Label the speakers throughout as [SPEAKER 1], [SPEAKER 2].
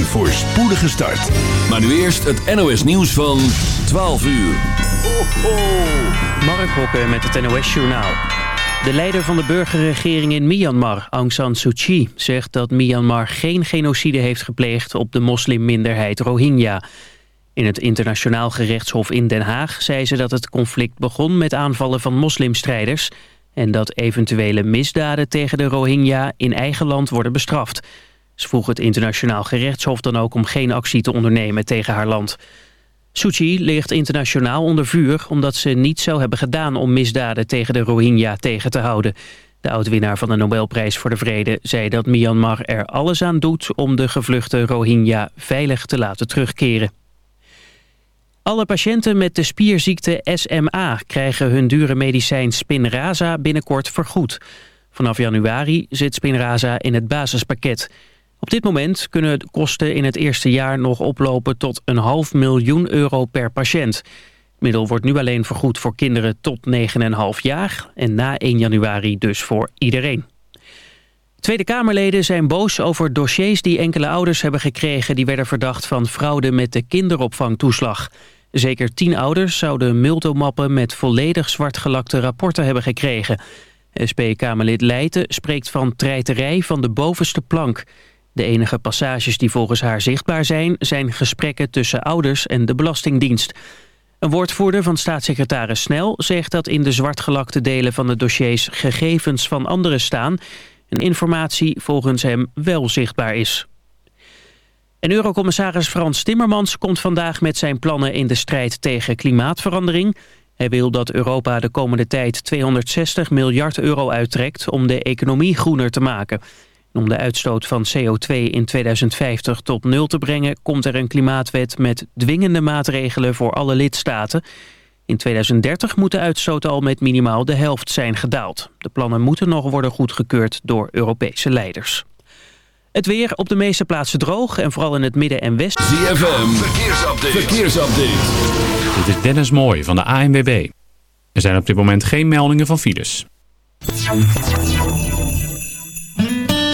[SPEAKER 1] Een voorspoedige start.
[SPEAKER 2] Maar nu eerst het NOS nieuws van 12 uur. Ho, ho.
[SPEAKER 3] Mark Hokken met het NOS Journaal. De leider van de burgerregering in Myanmar, Aung San Suu Kyi... zegt dat Myanmar geen genocide heeft gepleegd op de moslimminderheid Rohingya. In het internationaal gerechtshof in Den Haag zei ze dat het conflict begon met aanvallen van moslimstrijders... en dat eventuele misdaden tegen de Rohingya in eigen land worden bestraft. Ze vroeg het internationaal gerechtshof dan ook om geen actie te ondernemen tegen haar land. Suu Kyi ligt internationaal onder vuur omdat ze niets zou hebben gedaan om misdaden tegen de Rohingya tegen te houden. De oud-winnaar van de Nobelprijs voor de Vrede zei dat Myanmar er alles aan doet om de gevluchte Rohingya veilig te laten terugkeren. Alle patiënten met de spierziekte SMA krijgen hun dure medicijn Spinraza binnenkort vergoed. Vanaf januari zit Spinraza in het basispakket. Op dit moment kunnen de kosten in het eerste jaar nog oplopen tot een half miljoen euro per patiënt. Het middel wordt nu alleen vergoed voor kinderen tot 9,5 jaar en na 1 januari dus voor iedereen. Tweede Kamerleden zijn boos over dossiers die enkele ouders hebben gekregen... die werden verdacht van fraude met de kinderopvangtoeslag. Zeker tien ouders zouden multomappen met volledig zwartgelakte rapporten hebben gekregen. SP-Kamerlid Leijten spreekt van treiterij van de bovenste plank. De enige passages die volgens haar zichtbaar zijn... zijn gesprekken tussen ouders en de Belastingdienst. Een woordvoerder van staatssecretaris Snel zegt dat in de zwartgelakte delen van de dossiers gegevens van anderen staan en informatie volgens hem wel zichtbaar is. En eurocommissaris Frans Timmermans komt vandaag met zijn plannen in de strijd tegen klimaatverandering. Hij wil dat Europa de komende tijd 260 miljard euro uittrekt om de economie groener te maken. Om de uitstoot van CO2 in 2050 tot nul te brengen... komt er een klimaatwet met dwingende maatregelen voor alle lidstaten. In 2030 moet de uitstoot al met minimaal de helft zijn gedaald. De plannen moeten nog worden goedgekeurd door Europese leiders. Het weer op de meeste plaatsen droog en vooral in het midden en westen.
[SPEAKER 2] ZFM, verkeersupdate. verkeersupdate.
[SPEAKER 4] Dit is Dennis Mooij van de ANWB. Er zijn op dit moment geen meldingen van files.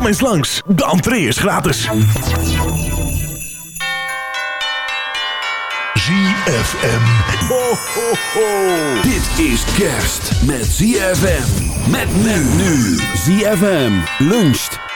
[SPEAKER 1] Kom eens langs, de entree is gratis.
[SPEAKER 5] ZFM.
[SPEAKER 2] Ho, ho, ho. Dit is kerst met ZFM. Met men nu. ZFM luncht.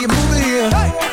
[SPEAKER 6] You're moving here. Hey.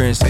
[SPEAKER 7] Entrance.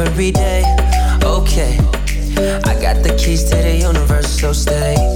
[SPEAKER 8] every day. Okay, I got the keys to the universe, so stay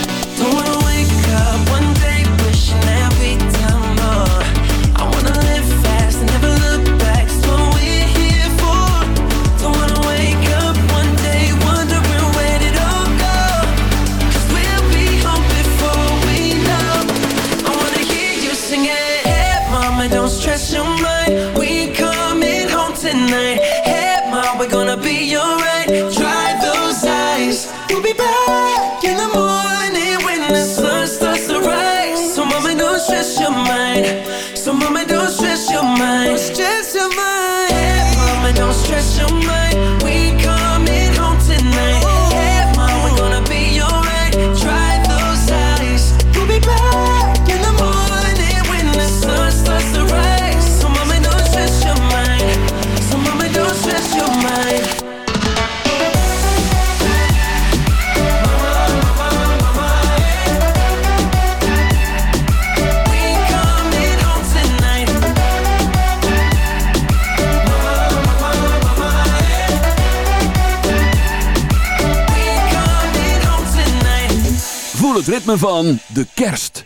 [SPEAKER 2] ritme van de kerst.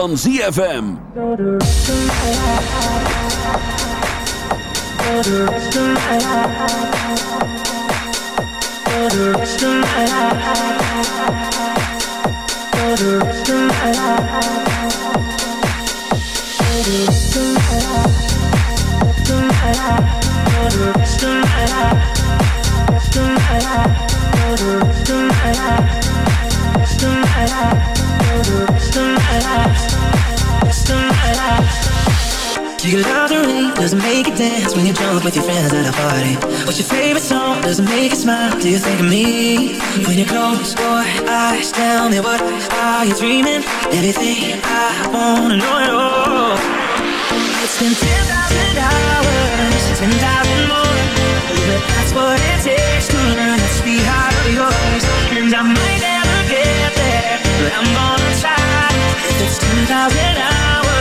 [SPEAKER 2] van ZFM. Still alive.
[SPEAKER 9] Do you love the rain? Does it make you dance when you drunk with your friends at a party? What's your favorite song? Does it make you smile? Do you think of me? When you close your eyes, tell me what are you dreaming? Everything I wanna know at all. It's been 10,000 hours, 10,000 more. But that's what it takes to learn that sweetheart of yours. And I might never get there, but I'm gonna try. If it's 10,000 hours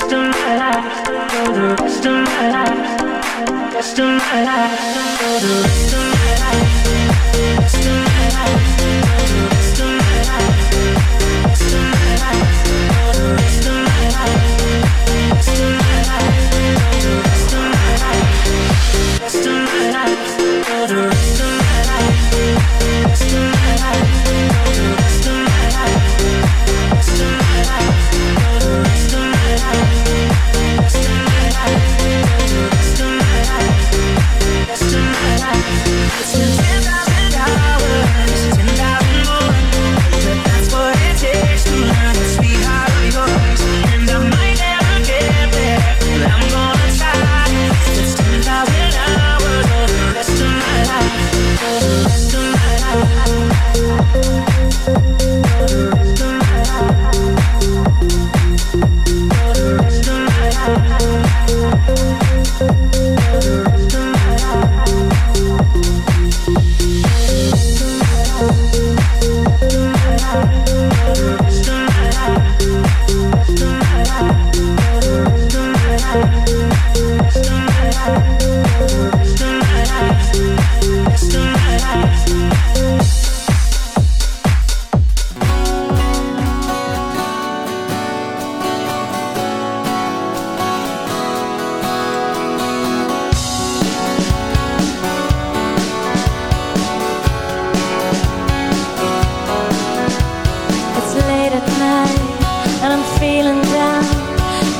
[SPEAKER 9] rest of my life, for the rest of my life, rest of
[SPEAKER 10] my life, for the rest of my life.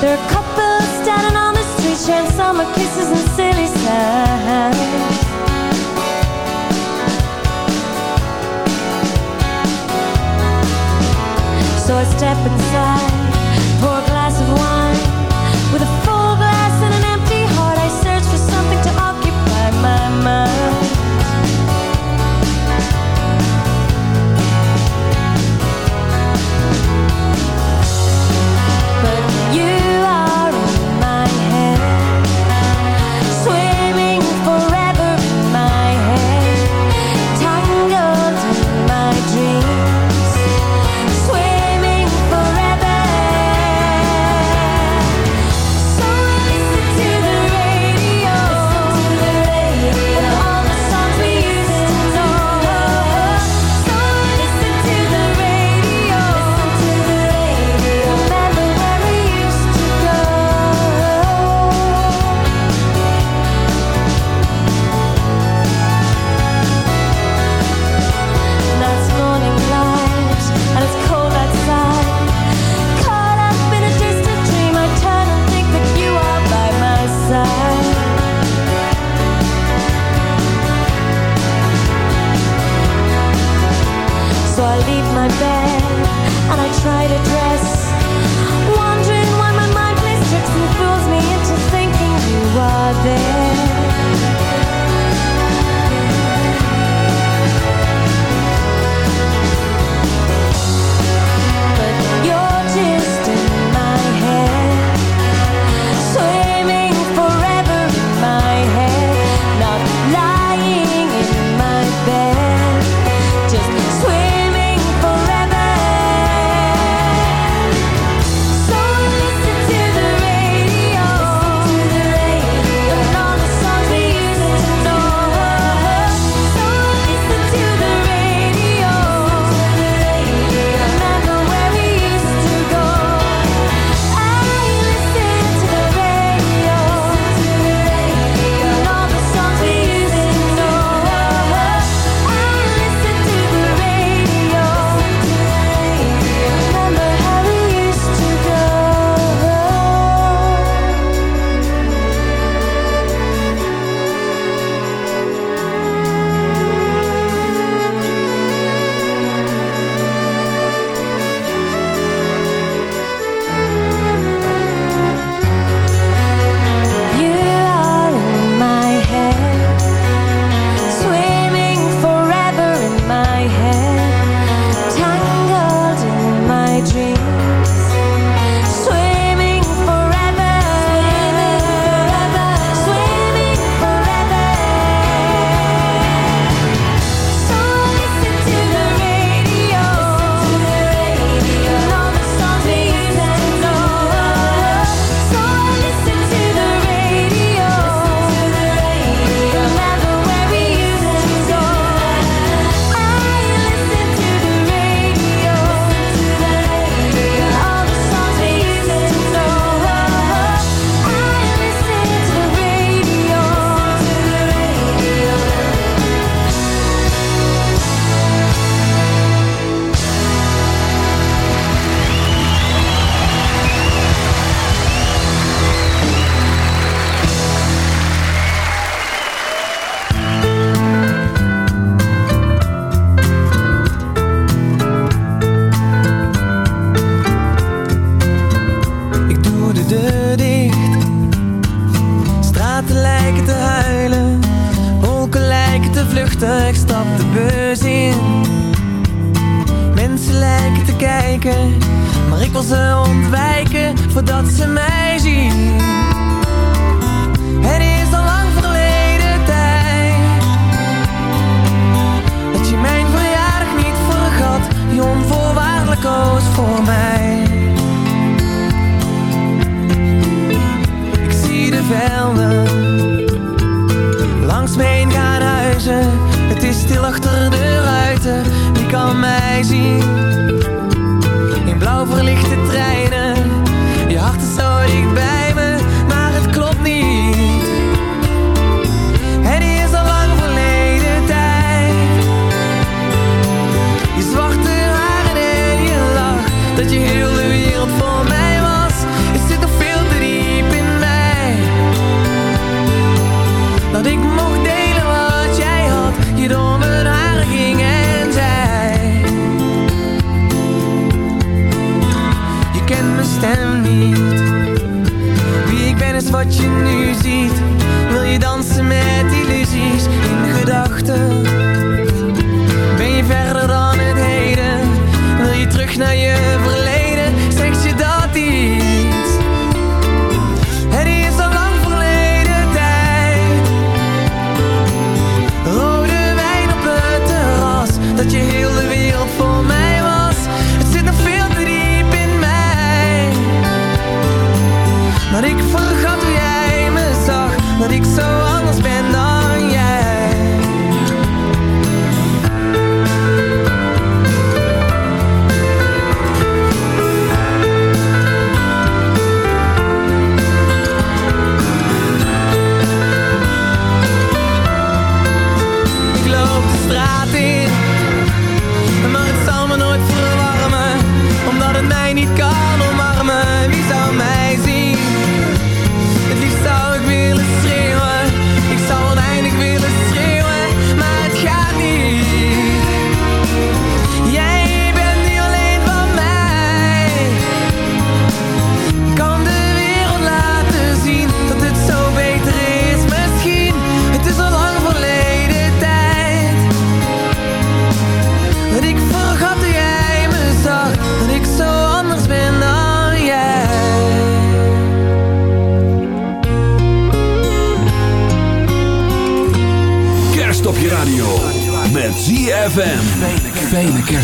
[SPEAKER 10] There are couples standing on the street sharing summer kisses and silly signs. So I step inside,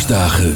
[SPEAKER 2] Stachel.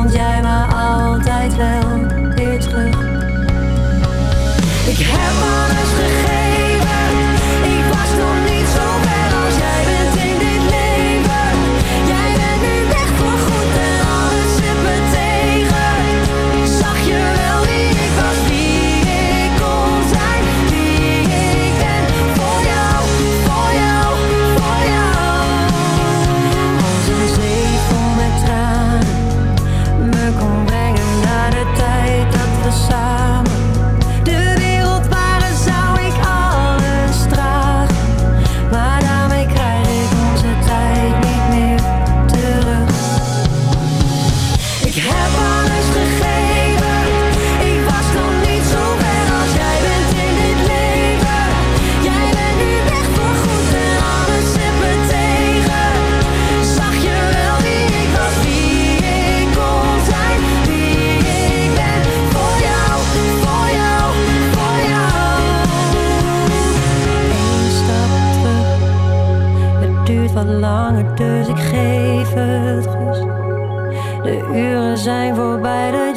[SPEAKER 10] vond jij me langer, dus ik geef het rust. De uren zijn voorbij dat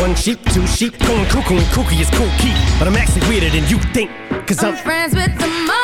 [SPEAKER 11] One sheep, two sheep, going cuckoo and kooky is cool key. But I'm actually weirder than you think. Cause I'm,
[SPEAKER 12] I'm friends with the monster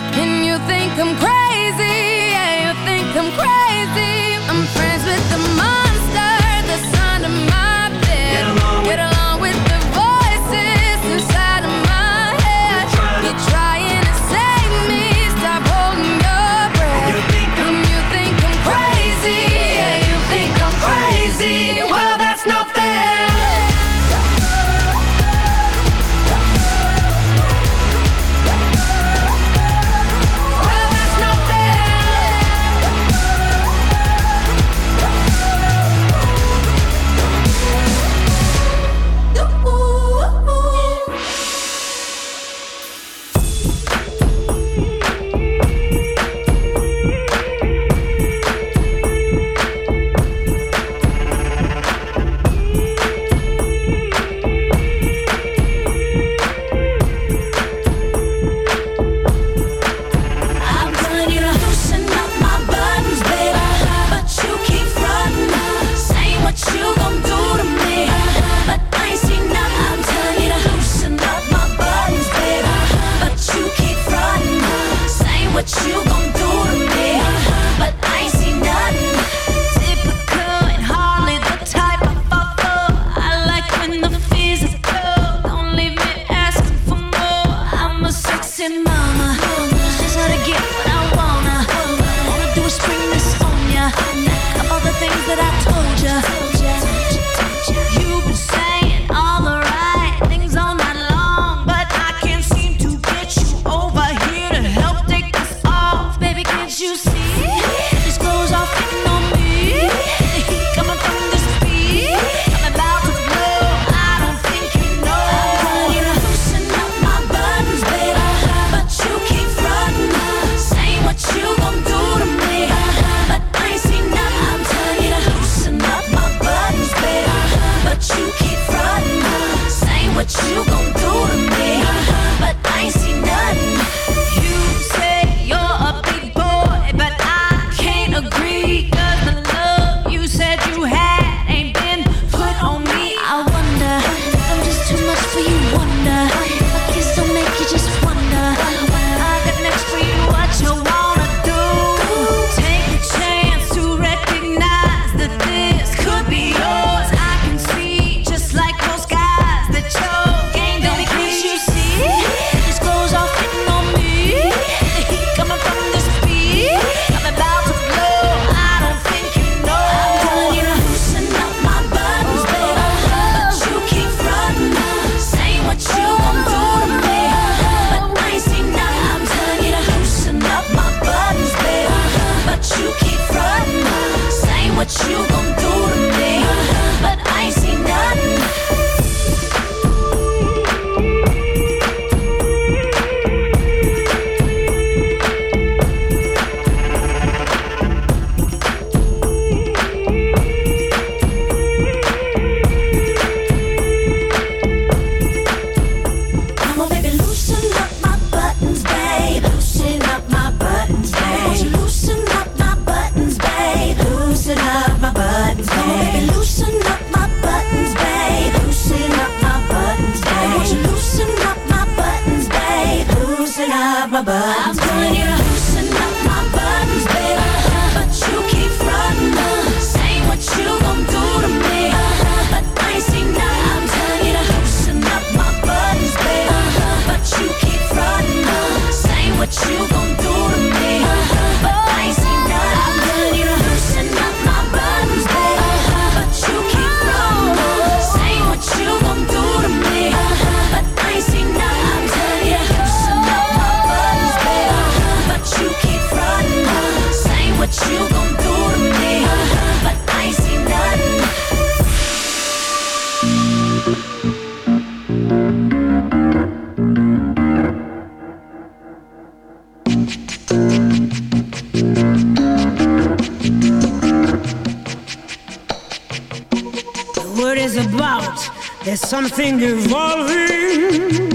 [SPEAKER 13] Nothing
[SPEAKER 14] evolving.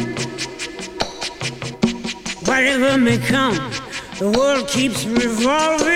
[SPEAKER 14] Whatever may come, the world keeps revolving.